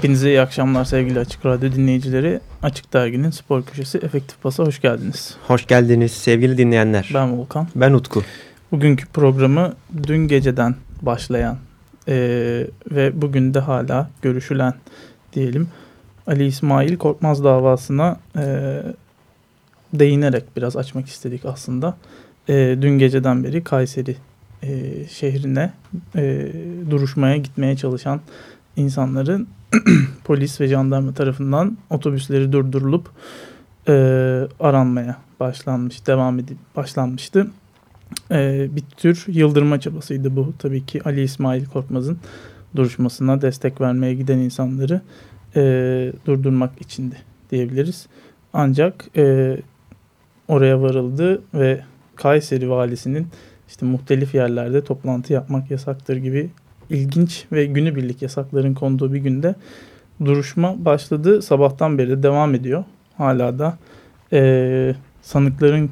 Hepinize iyi akşamlar sevgili Açık Radyo dinleyicileri. Açık Dergi'nin spor köşesi Efektif Pas'a hoş geldiniz. Hoş geldiniz sevgili dinleyenler. Ben Volkan. Ben Utku. Bugünkü programı dün geceden başlayan e, ve bugün de hala görüşülen diyelim Ali İsmail Korkmaz davasına e, değinerek biraz açmak istedik aslında. E, dün geceden beri Kayseri e, şehrine e, duruşmaya gitmeye çalışan insanların polis ve jandarma tarafından otobüsleri durdurulup e, aranmaya başlanmış, devam edip başlanmıştı. E, bir tür yıldırma çabasıydı bu. Tabii ki Ali İsmail Korkmaz'ın duruşmasına destek vermeye giden insanları e, durdurmak içindi diyebiliriz. Ancak e, oraya varıldı ve Kayseri valisinin işte muhtelif yerlerde toplantı yapmak yasaktır gibi ilginç ve günübirlik yasakların konduğu bir günde duruşma başladı. Sabahtan beri de devam ediyor. Hala da e, sanıkların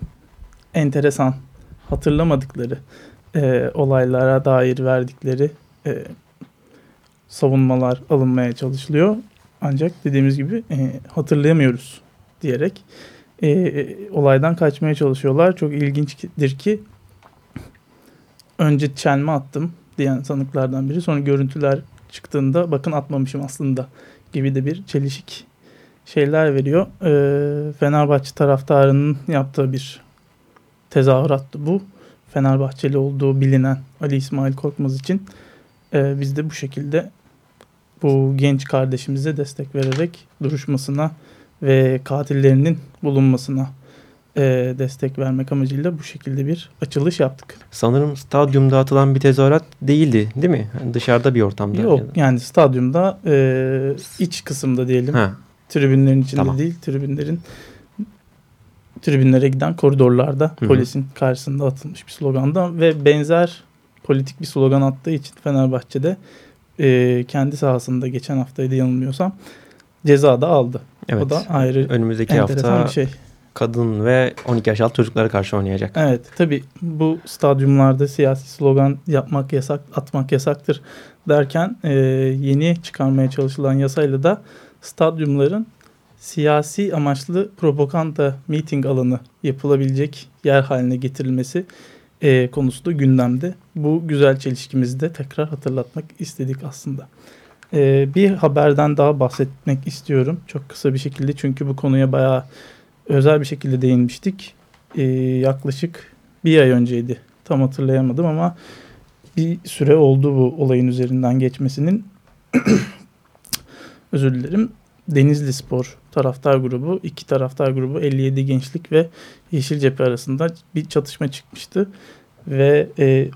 enteresan hatırlamadıkları e, olaylara dair verdikleri e, savunmalar alınmaya çalışılıyor. Ancak dediğimiz gibi e, hatırlayamıyoruz diyerek e, olaydan kaçmaya çalışıyorlar. Çok ilginçtir ki önce çelme attım diyen sanıklardan biri. Sonra görüntüler çıktığında bakın atmamışım aslında gibi de bir çelişik şeyler veriyor. E, Fenerbahçe taraftarının yaptığı bir tezahürattı bu. Fenerbahçeli olduğu bilinen Ali İsmail Korkmaz için e, biz de bu şekilde bu genç kardeşimize destek vererek duruşmasına ve katillerinin bulunmasına e, destek vermek amacıyla bu şekilde bir açılış yaptık. Sanırım stadyumda atılan bir tezahürat değildi değil mi? Yani dışarıda bir ortamda. Yok yani stadyumda e, iç kısımda diyelim. Ha. Tribünlerin içinde tamam. değil. Tribünlerin tribünlere giden koridorlarda Hı-hı. polisin karşısında atılmış bir sloganda ve benzer politik bir slogan attığı için Fenerbahçe'de e, kendi sahasında geçen haftaydı yanılmıyorsam ceza da aldı. Evet. O da ayrı önümüzdeki hafta şey kadın ve 12 yaş altı çocuklara karşı oynayacak. Evet tabi bu stadyumlarda siyasi slogan yapmak yasak, atmak yasaktır derken e, yeni çıkarmaya çalışılan yasayla da stadyumların siyasi amaçlı propaganda meeting alanı yapılabilecek yer haline getirilmesi e, konusu da gündemde. Bu güzel çelişkimizi de tekrar hatırlatmak istedik aslında. E, bir haberden daha bahsetmek istiyorum. Çok kısa bir şekilde çünkü bu konuya bayağı özel bir şekilde değinmiştik. Ee, yaklaşık bir ay önceydi. Tam hatırlayamadım ama bir süre oldu bu olayın üzerinden geçmesinin. Özür dilerim. Denizli Spor taraftar grubu, iki taraftar grubu 57 Gençlik ve Yeşil Cephe arasında bir çatışma çıkmıştı. Ve e,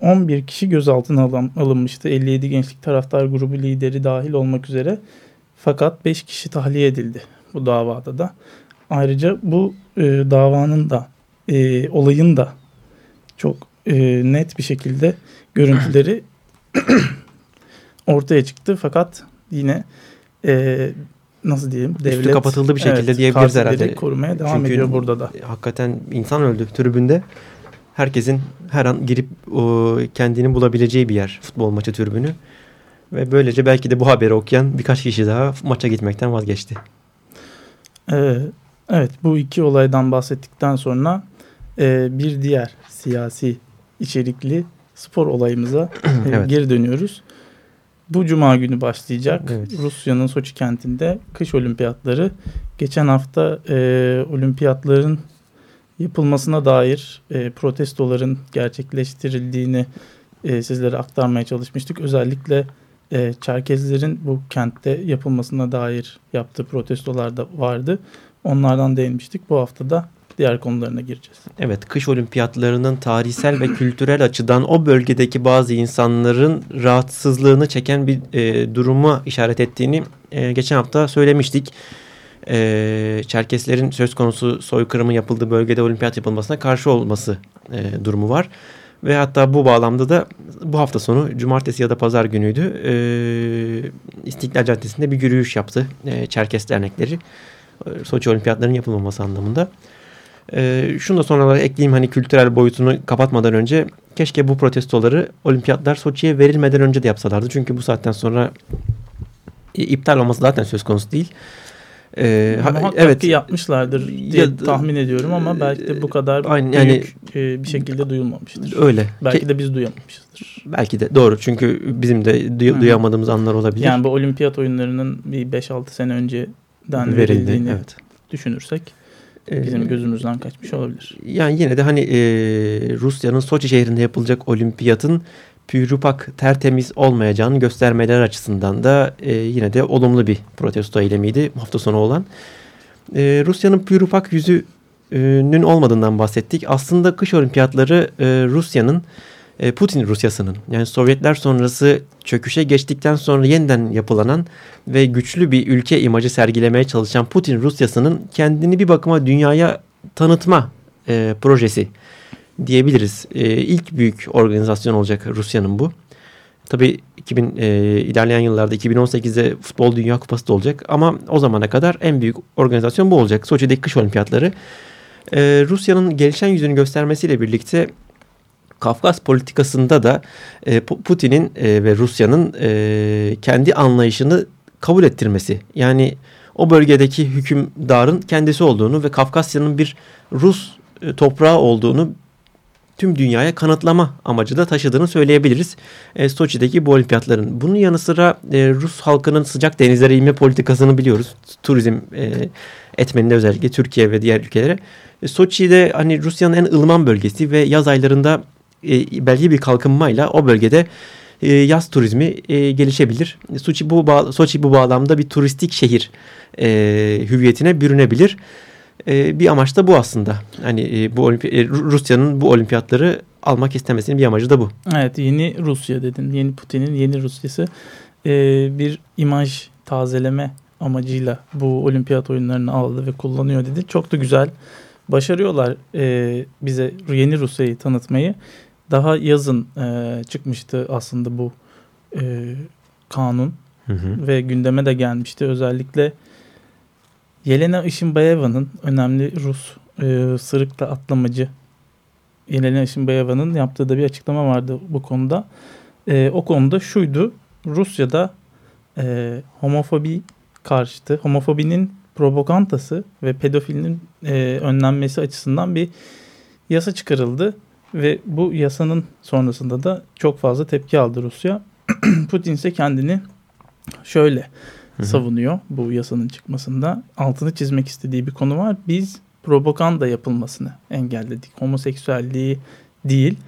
11 kişi gözaltına alın, alınmıştı. 57 Gençlik taraftar grubu lideri dahil olmak üzere. Fakat 5 kişi tahliye edildi bu davada da. Ayrıca bu e, davanın da e, olayın da çok e, net bir şekilde görüntüleri ortaya çıktı. Fakat yine e, nasıl diyeyim devlet Üstü kapatıldı bir şekilde evet, diyebiliriz herhalde. korumaya devam Çünkü ediyor burada da. Hakikaten insan öldü tribünde. Herkesin her an girip o, kendini bulabileceği bir yer futbol maçı tribünü. Ve böylece belki de bu haberi okuyan birkaç kişi daha maça gitmekten vazgeçti. Ee, evet bu iki olaydan bahsettikten sonra e, bir diğer siyasi içerikli spor olayımıza e, evet. geri dönüyoruz. Bu cuma günü başlayacak evet. Rusya'nın Soçi kentinde kış olimpiyatları. Geçen hafta e, olimpiyatların yapılmasına dair e, protestoların gerçekleştirildiğini e, sizlere aktarmaya çalışmıştık. Özellikle e, Çerkezlerin bu kentte yapılmasına dair yaptığı protestolar da vardı. Onlardan değinmiştik. Bu hafta da diğer konularına gireceğiz. Evet, kış olimpiyatlarının tarihsel ve kültürel açıdan o bölgedeki bazı insanların rahatsızlığını çeken bir e, duruma işaret ettiğini e, geçen hafta söylemiştik. E, Çerkeslerin söz konusu soykırımın yapıldığı bölgede olimpiyat yapılmasına karşı olması e, durumu var. Ve hatta bu bağlamda da bu hafta sonu cumartesi ya da pazar günüydü. E, İstiklal Caddesi'nde bir yürüyüş yaptı e, Çerkes dernekleri. E, Soçi olimpiyatlarının yapılmaması anlamında. E, şunu da sonra ekleyeyim hani kültürel boyutunu kapatmadan önce keşke bu protestoları olimpiyatlar Soçi'ye verilmeden önce de yapsalardı. Çünkü bu saatten sonra e, iptal olması zaten söz konusu değil. Ee, Muhakkak evet. ki yapmışlardır diye ya, tahmin ediyorum ama belki de bu kadar aynen, büyük yani, e, bir şekilde duyulmamıştır. Öyle. Belki Ke de biz duyamamışızdır. Belki de doğru çünkü bizim de duy duyamadığımız anlar olabilir. Yani bu olimpiyat oyunlarının bir 5-6 sene önceden Verildi, verildiğini evet. düşünürsek bizim ee, gözümüzden kaçmış olabilir. Yani yine de hani e, Rusya'nın Soçi şehrinde yapılacak olimpiyatın pürüpak tertemiz olmayacağını göstermeler açısından da e, yine de olumlu bir protesto eylemiydi hafta sonu olan. E, Rusya'nın pürüpak yüzünün olmadığından bahsettik. Aslında kış olimpiyatları e, Rusya'nın Putin Rusyası'nın yani Sovyetler sonrası çöküşe geçtikten sonra yeniden yapılanan ve güçlü bir ülke imajı sergilemeye çalışan Putin Rusyası'nın kendini bir bakıma dünyaya tanıtma e, projesi diyebiliriz. E, ilk büyük organizasyon olacak Rusya'nın bu. Tabii 2000 e, ilerleyen yıllarda 2018'de Futbol Dünya Kupası da olacak ama o zamana kadar en büyük organizasyon bu olacak. Soçi'deki kış olimpiyatları. E, Rusya'nın gelişen yüzünü göstermesiyle birlikte Kafkas politikasında da e, Putin'in e, ve Rusya'nın e, kendi anlayışını kabul ettirmesi. Yani o bölgedeki hükümdarın kendisi olduğunu ve Kafkasya'nın bir Rus e, toprağı olduğunu tüm dünyaya kanıtlama amacı da taşıdığını söyleyebiliriz. E, Soçi'deki bu olimpiyatların. Bunun yanı sıra e, Rus halkının sıcak denizlere inme politikasını biliyoruz. Turizm e, etmeninde özellikle Türkiye ve diğer ülkelere. E, Soçi'de hani Rusya'nın en ılıman bölgesi ve yaz aylarında e, belli bir kalkınmayla o bölgede e, yaz turizmi e, gelişebilir. Soçi bu, Soçi bu bağlamda bir turistik şehir e, hüviyetine bürünebilir e, bir amaç da bu aslında. Hani e, bu Rusya'nın bu olimpiyatları almak istemesinin bir amacı da bu. Evet yeni Rusya dedin. Yeni Putin'in yeni Rusyası bir imaj tazeleme amacıyla bu olimpiyat oyunlarını aldı ve kullanıyor dedi. Çok da güzel başarıyorlar bize yeni Rusya'yı tanıtmayı. Daha yazın e, çıkmıştı aslında bu e, kanun hı hı. ve gündeme de gelmişti. Özellikle Yelena Işınbayeva'nın önemli Rus e, sırıkta atlamacı Yelena Işınbayeva'nın yaptığı da bir açıklama vardı bu konuda. E, o konuda şuydu. Rusya'da e, homofobi karşıtı, homofobinin propagandası ve pedofilinin e, önlenmesi açısından bir yasa çıkarıldı. Ve bu yasanın sonrasında da çok fazla tepki aldı Rusya. Putin ise kendini şöyle Hı-hı. savunuyor bu yasanın çıkmasında. Altını çizmek istediği bir konu var. Biz propaganda yapılmasını engelledik. Homoseksüelliği değil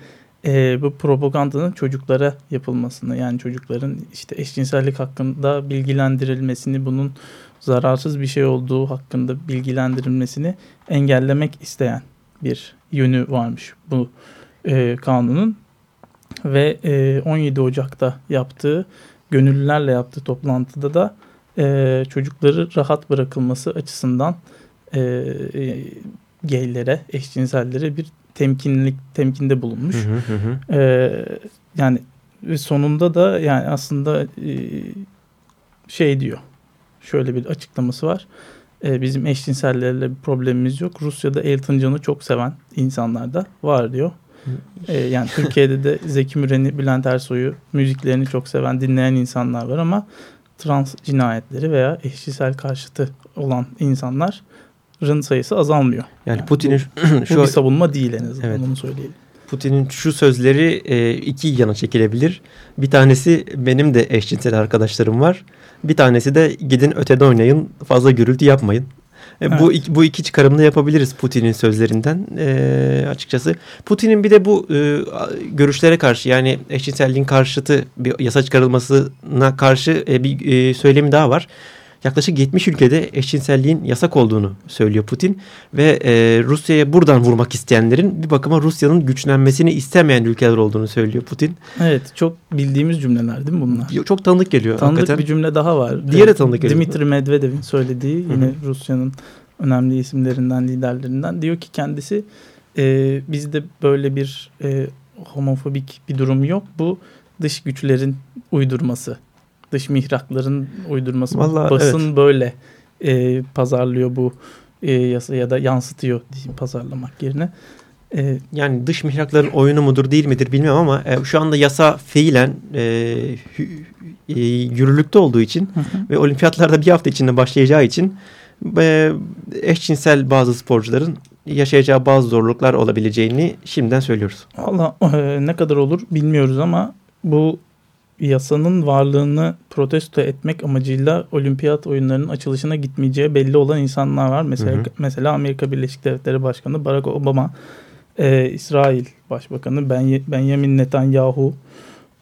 e, bu propagandanın çocuklara yapılmasını yani çocukların işte eşcinsellik hakkında bilgilendirilmesini bunun zararsız bir şey olduğu hakkında bilgilendirilmesini engellemek isteyen bir yönü varmış bu e, kanunun ve e, 17 Ocak'ta yaptığı gönüllülerle yaptığı toplantıda da e, çocukları rahat bırakılması açısından e, e, gaylere, eşcinsellere bir temkinlik temkinde bulunmuş. Hı hı hı. E, yani sonunda da yani aslında e, şey diyor. şöyle bir açıklaması var. E, bizim eşcinsellerle bir problemimiz yok. Rusya'da Elton John'u çok seven insanlar da var diyor. E, yani Türkiye'de de Zeki Müren'i, Bülent Ersoy'u müziklerini çok seven, dinleyen insanlar var ama trans cinayetleri veya eşcinsel karşıtı olan insanların sayısı azalmıyor. Yani, yani Putin'in bu, şu bu bir savunma değil en azından evet. onu söyleyelim. Putin'in şu sözleri e, iki yana çekilebilir. Bir tanesi benim de eşcinsel arkadaşlarım var. Bir tanesi de gidin ötede oynayın fazla gürültü yapmayın. E, evet. Bu bu iki çıkarımda yapabiliriz Putin'in sözlerinden e, açıkçası. Putin'in bir de bu e, görüşlere karşı yani eşcinselliğin karşıtı bir yasa çıkarılmasına karşı e, bir e, söylemi daha var yaklaşık 70 ülkede eşcinselliğin yasak olduğunu söylüyor Putin ve e, Rusya'ya buradan vurmak isteyenlerin bir bakıma Rusya'nın güçlenmesini istemeyen ülkeler olduğunu söylüyor Putin. Evet çok bildiğimiz cümleler değil mi bunlar? Çok tanıdık geliyor. Tanıdık hakikaten. bir cümle daha var. Diğeri tanıdık geliyor. Dimitri Medvedev'in söylediği yine. Rusya'nın önemli isimlerinden liderlerinden diyor ki kendisi e, bizde böyle bir e, homofobik bir durum yok. Bu dış güçlerin uydurması dış mihrakların uydurması. Vallahi, Basın evet. böyle e, pazarlıyor bu e, yasa ya da yansıtıyor diyeyim pazarlamak yerine. E, yani dış mihrakların oyunu mudur değil midir bilmiyorum ama e, şu anda yasa fiilen e, e, yürürlükte olduğu için hı hı. ve olimpiyatlarda bir hafta içinde başlayacağı için e, eşcinsel bazı sporcuların yaşayacağı bazı zorluklar olabileceğini şimdiden söylüyoruz. Allah e, ne kadar olur bilmiyoruz ama bu yasanın varlığını protesto etmek amacıyla olimpiyat oyunlarının açılışına gitmeyeceği belli olan insanlar var. Mesela hı hı. mesela Amerika Birleşik Devletleri Başkanı Barack Obama, e, İsrail Başbakanı Benjamin Netanyahu,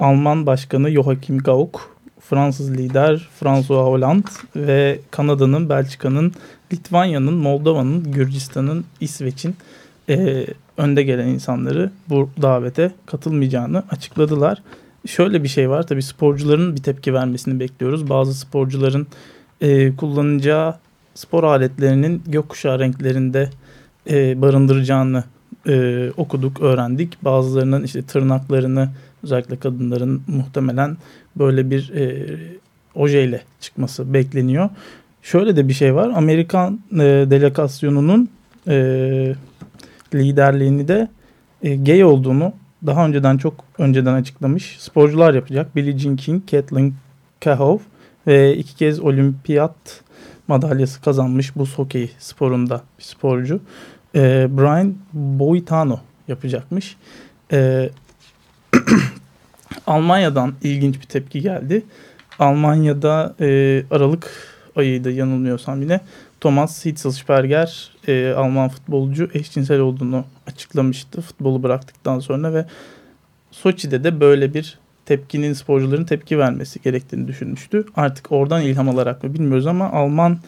Alman Başkanı Joachim Gauck, Fransız lider François Hollande ve Kanada'nın, Belçika'nın, Litvanya'nın, Moldova'nın, Gürcistan'ın, İsveç'in e, önde gelen insanları bu davete katılmayacağını açıkladılar şöyle bir şey var. Tabii sporcuların bir tepki vermesini bekliyoruz. Bazı sporcuların e, kullanacağı spor aletlerinin gökkuşağı renklerinde e, barındıracağını e, okuduk, öğrendik. Bazılarının işte tırnaklarını özellikle kadınların muhtemelen böyle bir e, ojeyle çıkması bekleniyor. Şöyle de bir şey var. Amerikan e, delegasyonunun e, liderliğini de e, gay olduğunu daha önceden çok önceden açıklamış. Sporcular yapacak. Billie Jean King, Kathleen Kahov ve iki kez olimpiyat madalyası kazanmış bu hokey sporunda bir sporcu. Ee, Brian Boitano yapacakmış. Ee, Almanya'dan ilginç bir tepki geldi. Almanya'da e, Aralık ayıydı yanılmıyorsam yine Thomas Hitzelsperger e, Alman futbolcu eşcinsel olduğunu açıklamıştı futbolu bıraktıktan sonra ve Soçi'de de böyle bir tepkinin sporcuların tepki vermesi gerektiğini düşünmüştü. Artık oradan ilham alarak mı bilmiyoruz ama Alman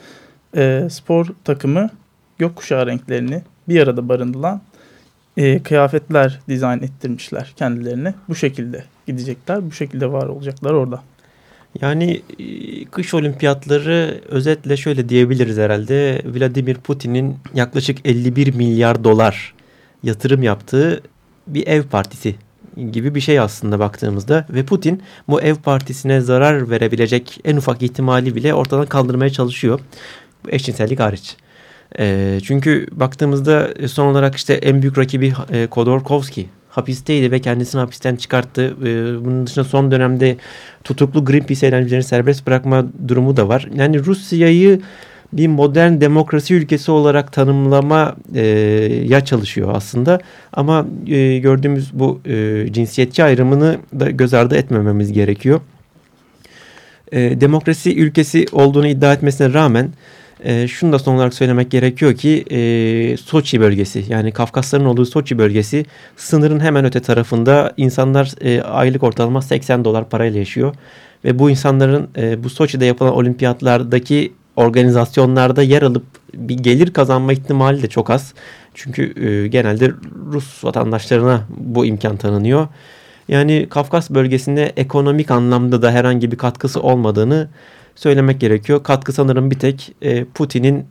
e, spor takımı gökkuşağı renklerini bir arada barındıran e, kıyafetler dizayn ettirmişler kendilerine. Bu şekilde gidecekler, bu şekilde var olacaklar orada. Yani e, kış olimpiyatları özetle şöyle diyebiliriz herhalde. Vladimir Putin'in yaklaşık 51 milyar dolar yatırım yaptığı bir ev partisi gibi bir şey aslında baktığımızda ve Putin bu ev partisine zarar verebilecek en ufak ihtimali bile ortadan kaldırmaya çalışıyor. Eşcinsellik hariç. E, çünkü baktığımızda son olarak işte en büyük rakibi e, Kodorkovski hapisteydi ve kendisini hapisten çıkarttı. Ee, bunun dışında son dönemde tutuklu Greenpeace eylemcilerini serbest bırakma durumu da var. Yani Rusya'yı bir modern demokrasi ülkesi olarak tanımlama e, ya çalışıyor aslında. Ama e, gördüğümüz bu e, cinsiyetçi ayrımını da göz ardı etmememiz gerekiyor. E, demokrasi ülkesi olduğunu iddia etmesine rağmen e, şunu da son olarak söylemek gerekiyor ki e, Soçi bölgesi yani Kafkasların olduğu Soçi bölgesi sınırın hemen öte tarafında insanlar e, aylık ortalama 80 dolar parayla yaşıyor. Ve bu insanların e, bu Soçi'de yapılan olimpiyatlardaki organizasyonlarda yer alıp bir gelir kazanma ihtimali de çok az. Çünkü e, genelde Rus vatandaşlarına bu imkan tanınıyor. Yani Kafkas bölgesinde ekonomik anlamda da herhangi bir katkısı olmadığını söylemek gerekiyor. Katkı sanırım bir tek e, Putin'in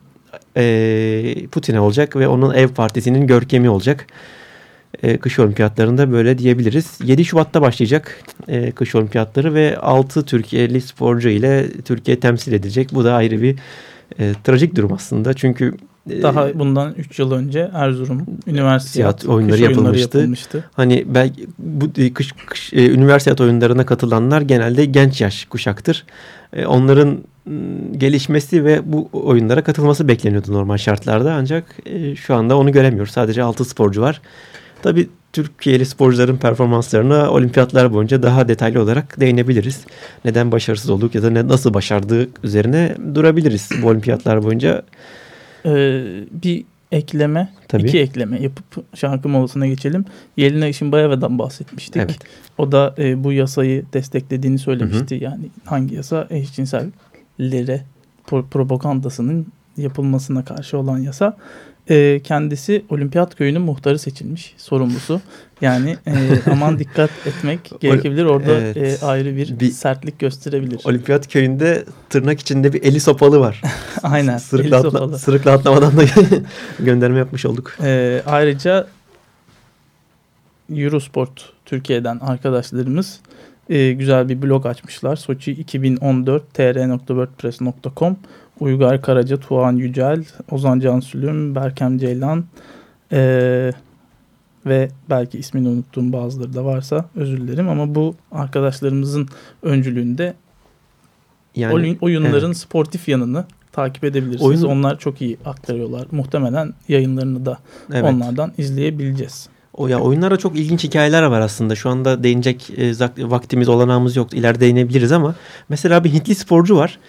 e, Putin'e olacak ve onun ev partisinin görkemi olacak. e, kış olimpiyatlarında böyle diyebiliriz. 7 Şubat'ta başlayacak e, kış olimpiyatları ve 6 Türkiye'li sporcu ile Türkiye temsil edecek. Bu da ayrı bir e, trajik durum aslında. Çünkü daha bundan 3 yıl önce Erzurum Üniversitesi oyunları yapılmıştı. yapılmıştı. Hani belki bu e, kış, kış e, üniversite oyunlarına katılanlar genelde genç yaş kuşaktır. E, onların gelişmesi ve bu oyunlara katılması bekleniyordu normal şartlarda ancak e, şu anda onu göremiyoruz. Sadece 6 sporcu var. Tabi Türkiye'li sporcuların performanslarına olimpiyatlar boyunca daha detaylı olarak değinebiliriz. Neden başarısız olduk ya da ne, nasıl başardığı üzerine durabiliriz bu olimpiyatlar boyunca. Ee, bir ekleme, Tabii. iki ekleme yapıp şarkı molasına geçelim. Yelena Işinbayeva'dan bahsetmiştik. Evet. O da e, bu yasayı desteklediğini söylemişti. Hı hı. Yani hangi yasa? Eşcinsellere propagandasının yapılmasına karşı olan yasa e, kendisi Olimpiyat Köyü'nün muhtarı seçilmiş sorumlusu. Yani e, aman dikkat etmek gerekebilir. Orada evet. e, ayrı bir, bir sertlik gösterebilir. Olimpiyat Köyü'nde tırnak içinde bir eli sopalı var. Aynen. Sırıkla, atla, sopalı. sırıkla atlamadan da gönderme yapmış olduk. E, ayrıca Eurosport Türkiye'den arkadaşlarımız e, güzel bir blog açmışlar. Soçi 2014 tr.wordpress.com Uygar Karaca, Tuğan Yücel, Ozan Cansülüm, Berkem Ceylan ee, ve belki ismini unuttuğum bazıları da varsa özür dilerim ama bu arkadaşlarımızın öncülüğünde yani, oyun, oyunların evet. sportif yanını takip edebilirsiniz. Oyun... Onlar çok iyi aktarıyorlar. Muhtemelen yayınlarını da evet. onlardan izleyebileceğiz. O ya oyunlara çok ilginç hikayeler var aslında. Şu anda değinecek e, vaktimiz olanağımız yok. İleride değinebiliriz ama mesela bir Hintli sporcu var.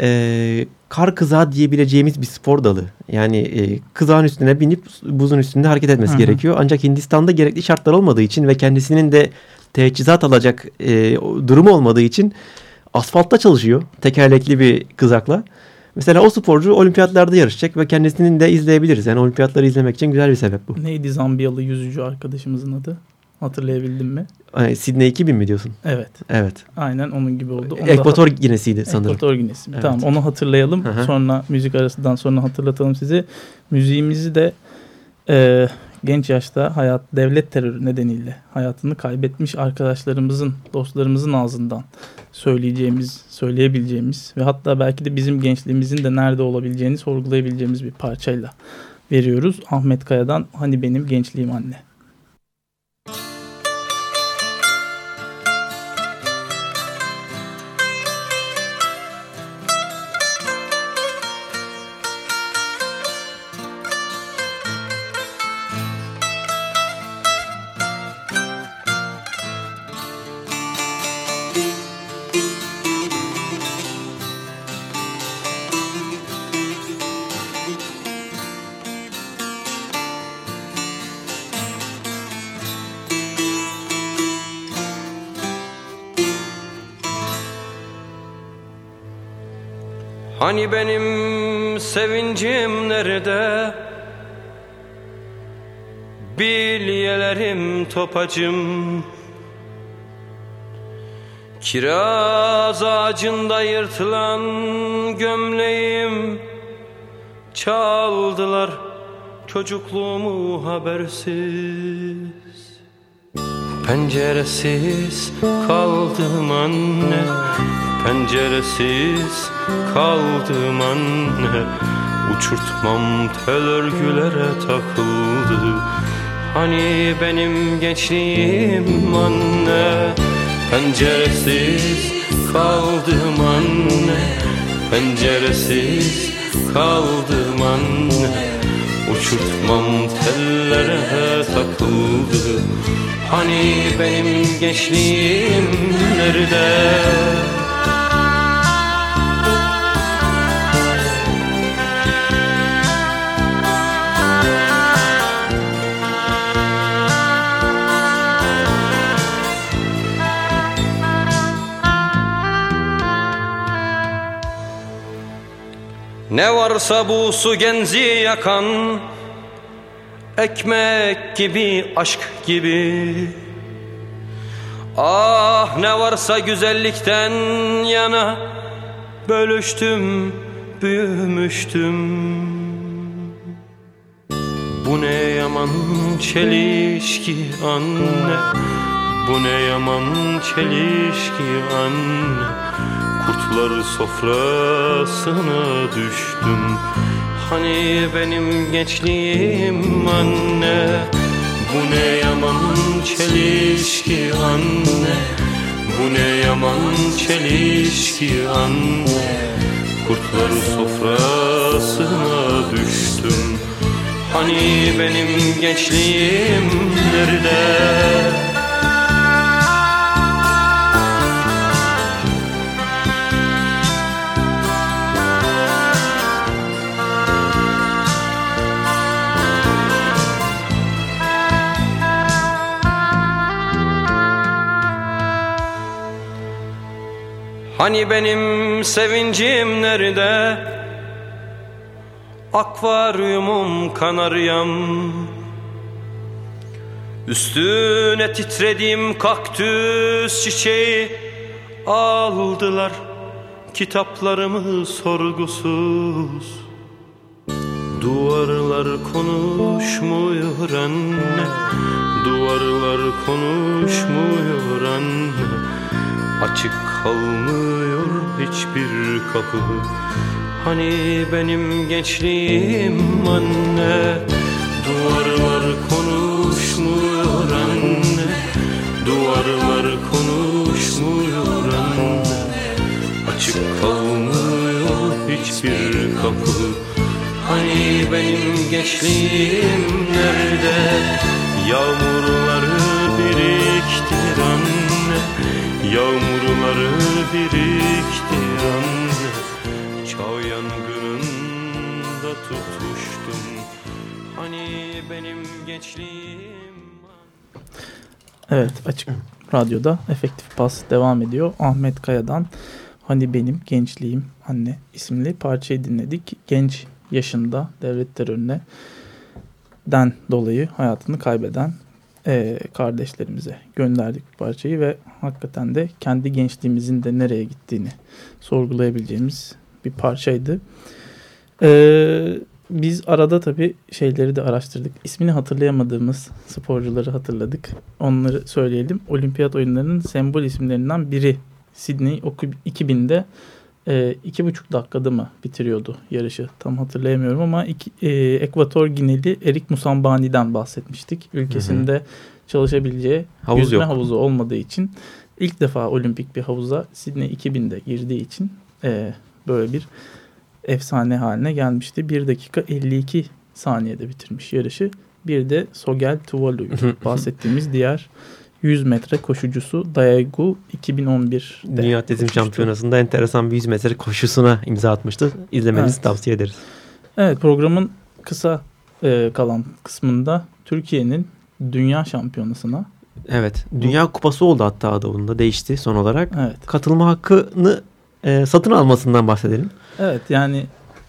E, kar kızağı diyebileceğimiz bir spor dalı. Yani e, kızağın üstüne binip buzun üstünde hareket etmesi Hı-hı. gerekiyor. Ancak Hindistan'da gerekli şartlar olmadığı için ve kendisinin de teçhizat alacak e, durumu olmadığı için asfaltta çalışıyor tekerlekli bir kızakla. Mesela o sporcu olimpiyatlarda yarışacak ve kendisinin de izleyebiliriz. Yani olimpiyatları izlemek için güzel bir sebep bu. Neydi Zambiyalı yüzücü arkadaşımızın adı? Hatırlayabildin mi? Ay, Sydney 2000 mi diyorsun? Evet. Evet. Aynen onun gibi oldu. Onu Ekvator Ginesi'ydi sanırım. Ekvator Ginesi. Evet. Tamam onu hatırlayalım. Hı-hı. Sonra müzik arasından sonra hatırlatalım size. Müziğimizi de e, genç yaşta hayat devlet terörü nedeniyle hayatını kaybetmiş arkadaşlarımızın, dostlarımızın ağzından söyleyeceğimiz, söyleyebileceğimiz ve hatta belki de bizim gençliğimizin de nerede olabileceğini sorgulayabileceğimiz bir parçayla veriyoruz. Ahmet Kaya'dan Hani Benim Gençliğim Anne. Hani benim sevincim nerede? Bilyelerim topacım. Kiraz ağacında yırtılan gömleğim. Çaldılar çocukluğumu habersiz. Penceresiz kaldım anne Penceresiz kaldım anne. Uçurtmam tel örgülere takıldı. Hani benim gençliğim anne? Penceresiz kaldım anne. Penceresiz kaldım anne. Uçurtmam tellere takıldı. Hani benim gençliğim nerede? Ne varsa bu su genzi yakan Ekmek gibi aşk gibi. Ah ne varsa güzellikten yana Bölüştüm büyümüştüm. Bu ne yaman çelişki anne? Bu ne yaman çelişki anne Kurtlar sofrasına düştüm. Hani benim gençliğim anne? Bu ne yaman çelişki anne? Bu ne yaman çelişki anne? Kurtlar sofrasına düştüm. Hani benim gençliğim nerede? Hani benim sevincim nerede? Akvaryumum kanaryam. Üstüne titrediğim kaktüs çiçeği. Aldılar kitaplarımı sorgusuz. Duvarlar konuşmuyor anne? Duvarlar konuşmuyor anne? Açık kalmıyor hiçbir kapı. Hani benim gençliğim anne Duvarlar konuşmuyor anne. Duvarlar konuşmuyor anne. Açık kalmıyor hiçbir kapı. Hani benim gençliğim nerede? Yağmurları biriktir anne Yağmurları biriktir anne Çağ yangınında tutuştum Hani benim gençliğim Evet açık radyoda efektif pas devam ediyor. Ahmet Kaya'dan Hani Benim Gençliğim Anne isimli parçayı dinledik. Genç yaşında devlet terörüne den dolayı hayatını kaybeden e, kardeşlerimize gönderdik bu parçayı ve hakikaten de kendi gençliğimizin de nereye gittiğini sorgulayabileceğimiz bir parçaydı. E, biz arada tabii şeyleri de araştırdık. İsmini hatırlayamadığımız sporcuları hatırladık. Onları söyleyelim. Olimpiyat oyunlarının sembol isimlerinden biri Sydney 2000'de e, iki buçuk dakikada mı bitiriyordu yarışı tam hatırlayamıyorum ama iki, e, Ekvator Gineli Erik Musambani'den bahsetmiştik. Ülkesinde hı hı. çalışabileceği Havuz yüzme yok. havuzu olmadığı için ilk defa olimpik bir havuza Sydney 2000'de girdiği için e, böyle bir efsane haline gelmişti. 1 dakika 52 saniyede bitirmiş yarışı. Bir de Sogel Tuvalu bahsettiğimiz diğer 100 metre koşucusu Daegu 2011'de. Dünya Atletizm Şampiyonası'nda enteresan bir 100 metre koşusuna imza atmıştı. İzlemenizi evet. tavsiye ederiz. Evet programın kısa e, kalan kısmında Türkiye'nin dünya şampiyonasına Evet. Dünya kupası oldu hatta adı onun değişti son olarak. Evet. Katılma hakkını e, satın almasından bahsedelim. Evet yani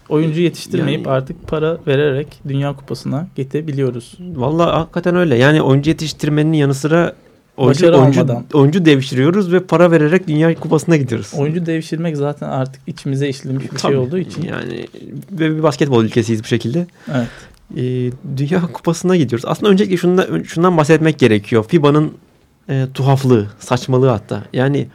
oyuncu yetiştirmeyip yani, artık para vererek Dünya Kupası'na geçebiliyoruz. Valla hakikaten öyle. Yani oyuncu yetiştirmenin yanı sıra oyuncu, oyuncu, almadan. oyuncu devşiriyoruz ve para vererek Dünya Kupası'na gidiyoruz. Oyuncu devşirmek zaten artık içimize işlemiş bir şey Tabii, şey olduğu için. Yani ve bir basketbol ülkesiyiz bu şekilde. Evet. Ee, Dünya Kupası'na gidiyoruz. Aslında öncelikle şundan, şundan bahsetmek gerekiyor. FIBA'nın e, tuhaflığı, saçmalığı hatta. Yani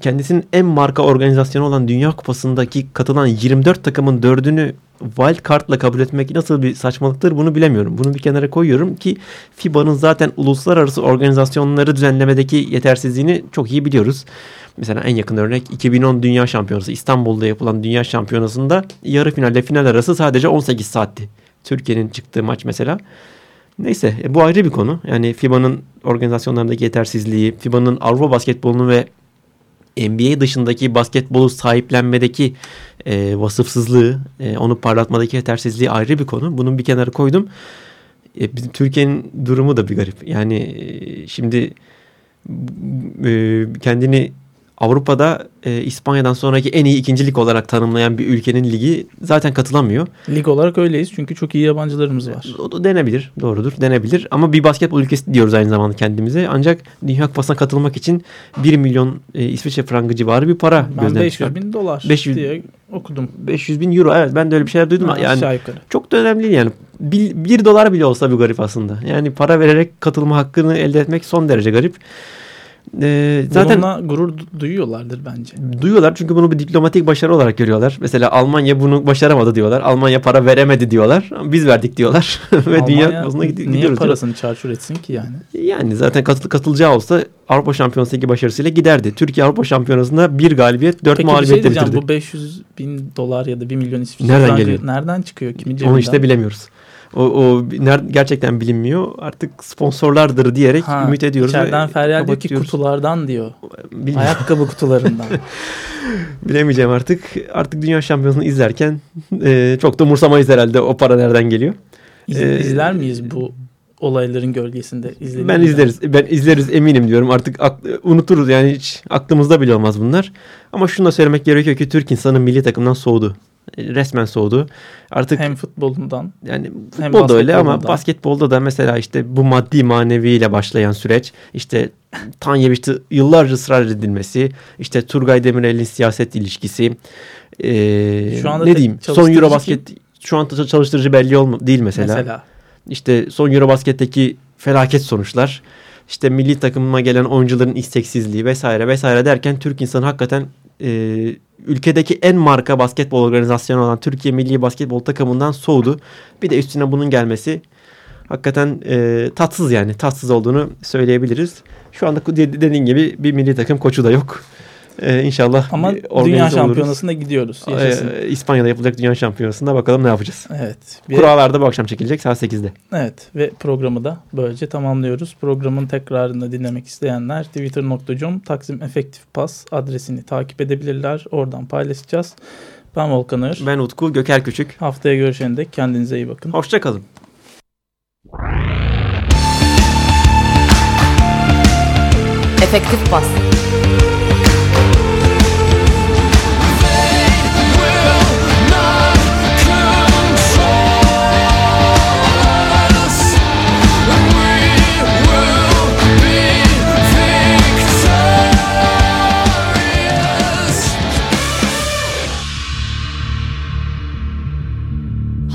kendisinin en marka organizasyonu olan Dünya Kupası'ndaki katılan 24 takımın dördünü wild card'la kabul etmek nasıl bir saçmalıktır bunu bilemiyorum. Bunu bir kenara koyuyorum ki FIBA'nın zaten uluslararası organizasyonları düzenlemedeki yetersizliğini çok iyi biliyoruz. Mesela en yakın örnek 2010 Dünya Şampiyonası İstanbul'da yapılan Dünya Şampiyonası'nda yarı finalle final arası sadece 18 saatti. Türkiye'nin çıktığı maç mesela. Neyse e, bu ayrı bir konu. Yani FIBA'nın organizasyonlarındaki yetersizliği, FIBA'nın Avrupa basketbolunu ve NBA dışındaki basketbolu sahiplenmedeki e, vasıfsızlığı, e, onu parlatmadaki yetersizliği ayrı bir konu. Bunun bir kenara koydum. E, bizim Türkiye'nin durumu da bir garip. Yani e, şimdi e, kendini Avrupa'da e, İspanya'dan sonraki en iyi ikincilik olarak tanımlayan bir ülkenin ligi zaten katılamıyor. Lig olarak öyleyiz çünkü çok iyi yabancılarımız var. O da denebilir. Doğrudur. Denebilir. Ama bir basketbol ülkesi diyoruz aynı zamanda kendimize. Ancak Dünya Kupası'na katılmak için 1 milyon e, İsviçre frangı civarı bir para Ben 500 çıkar. bin dolar 500, diye okudum. 500 bin euro evet ben de öyle bir şeyler duydum. Ha, yani. Çok da önemli değil yani. bir, bir dolar bile olsa bir garip aslında. Yani para vererek katılma hakkını elde etmek son derece garip. Ee, zaten Bununla gurur duyuyorlardır bence. Duyuyorlar çünkü bunu bir diplomatik başarı olarak görüyorlar. Mesela Almanya bunu başaramadı diyorlar. Almanya para veremedi diyorlar. Biz verdik diyorlar. Ve dünya bazına gidiyoruz. Niye parasını çarçur etsin ki yani? Yani zaten katıl katılacağı olsa Avrupa Şampiyonası iki başarısıyla giderdi. Türkiye Avrupa Şampiyonası'nda bir galibiyet, dört Peki, mağlubiyet şey bitirdi. Bu 500 bin dolar ya da 1 milyon İsviçre nereden geliyor? Nereden çıkıyor? Kimin cebinden? Onu işte bilemiyoruz. O, o gerçekten bilinmiyor. Artık sponsorlardır diyerek ha, ümit ediyoruz. İçeriden Feryal diyor ki kutulardan diyor. Bilmiyorum. Ayakkabı kutularından. Bilemeyeceğim artık. Artık Dünya Şampiyonası'nı izlerken e, çok da umursamayız herhalde o para nereden geliyor. İz, ee, izler miyiz bu olayların gölgesinde? İzlenir ben izleriz. Ben izleriz eminim diyorum. Artık unuturuz yani hiç aklımızda bile olmaz bunlar. Ama şunu da söylemek gerekiyor ki Türk insanı milli takımdan soğudu resmen soğudu. Artık hem futbolundan yani futbolda öyle ama basketbolda da mesela işte bu maddi maneviyle başlayan süreç işte Tanyeviç'te yıllarca ısrar edilmesi, işte Turgay Demirel'in siyaset ilişkisi, ee, şu anda ne diyeyim son Eurobasket kim? şu an çalıştırıcı belli olma, değil mesela. mesela. İşte son Eurobasket'teki felaket sonuçlar işte milli takımıma gelen oyuncuların isteksizliği vesaire vesaire derken Türk insanı hakikaten e, ülkedeki en marka basketbol organizasyonu olan Türkiye Milli Basketbol takımından soğudu. Bir de üstüne bunun gelmesi hakikaten e, tatsız yani tatsız olduğunu söyleyebiliriz. Şu anda dediğin gibi bir milli takım koçu da yok. Ee, inşallah Ama Dünya Şampiyonası'na gidiyoruz. Ee, İspanya'da yapılacak Dünya Şampiyonası'nda bakalım ne yapacağız. Evet. Bir... Kurallarda bu akşam çekilecek saat 8'de. Evet ve programı da böylece tamamlıyoruz. Programın tekrarını dinlemek isteyenler twitter.com Taksim Efektif Pas adresini takip edebilirler. Oradan paylaşacağız. Ben Volkan Ağır. Ben Utku Göker Küçük. Haftaya görüşene dek kendinize iyi bakın. Hoşçakalın. Efektif Pas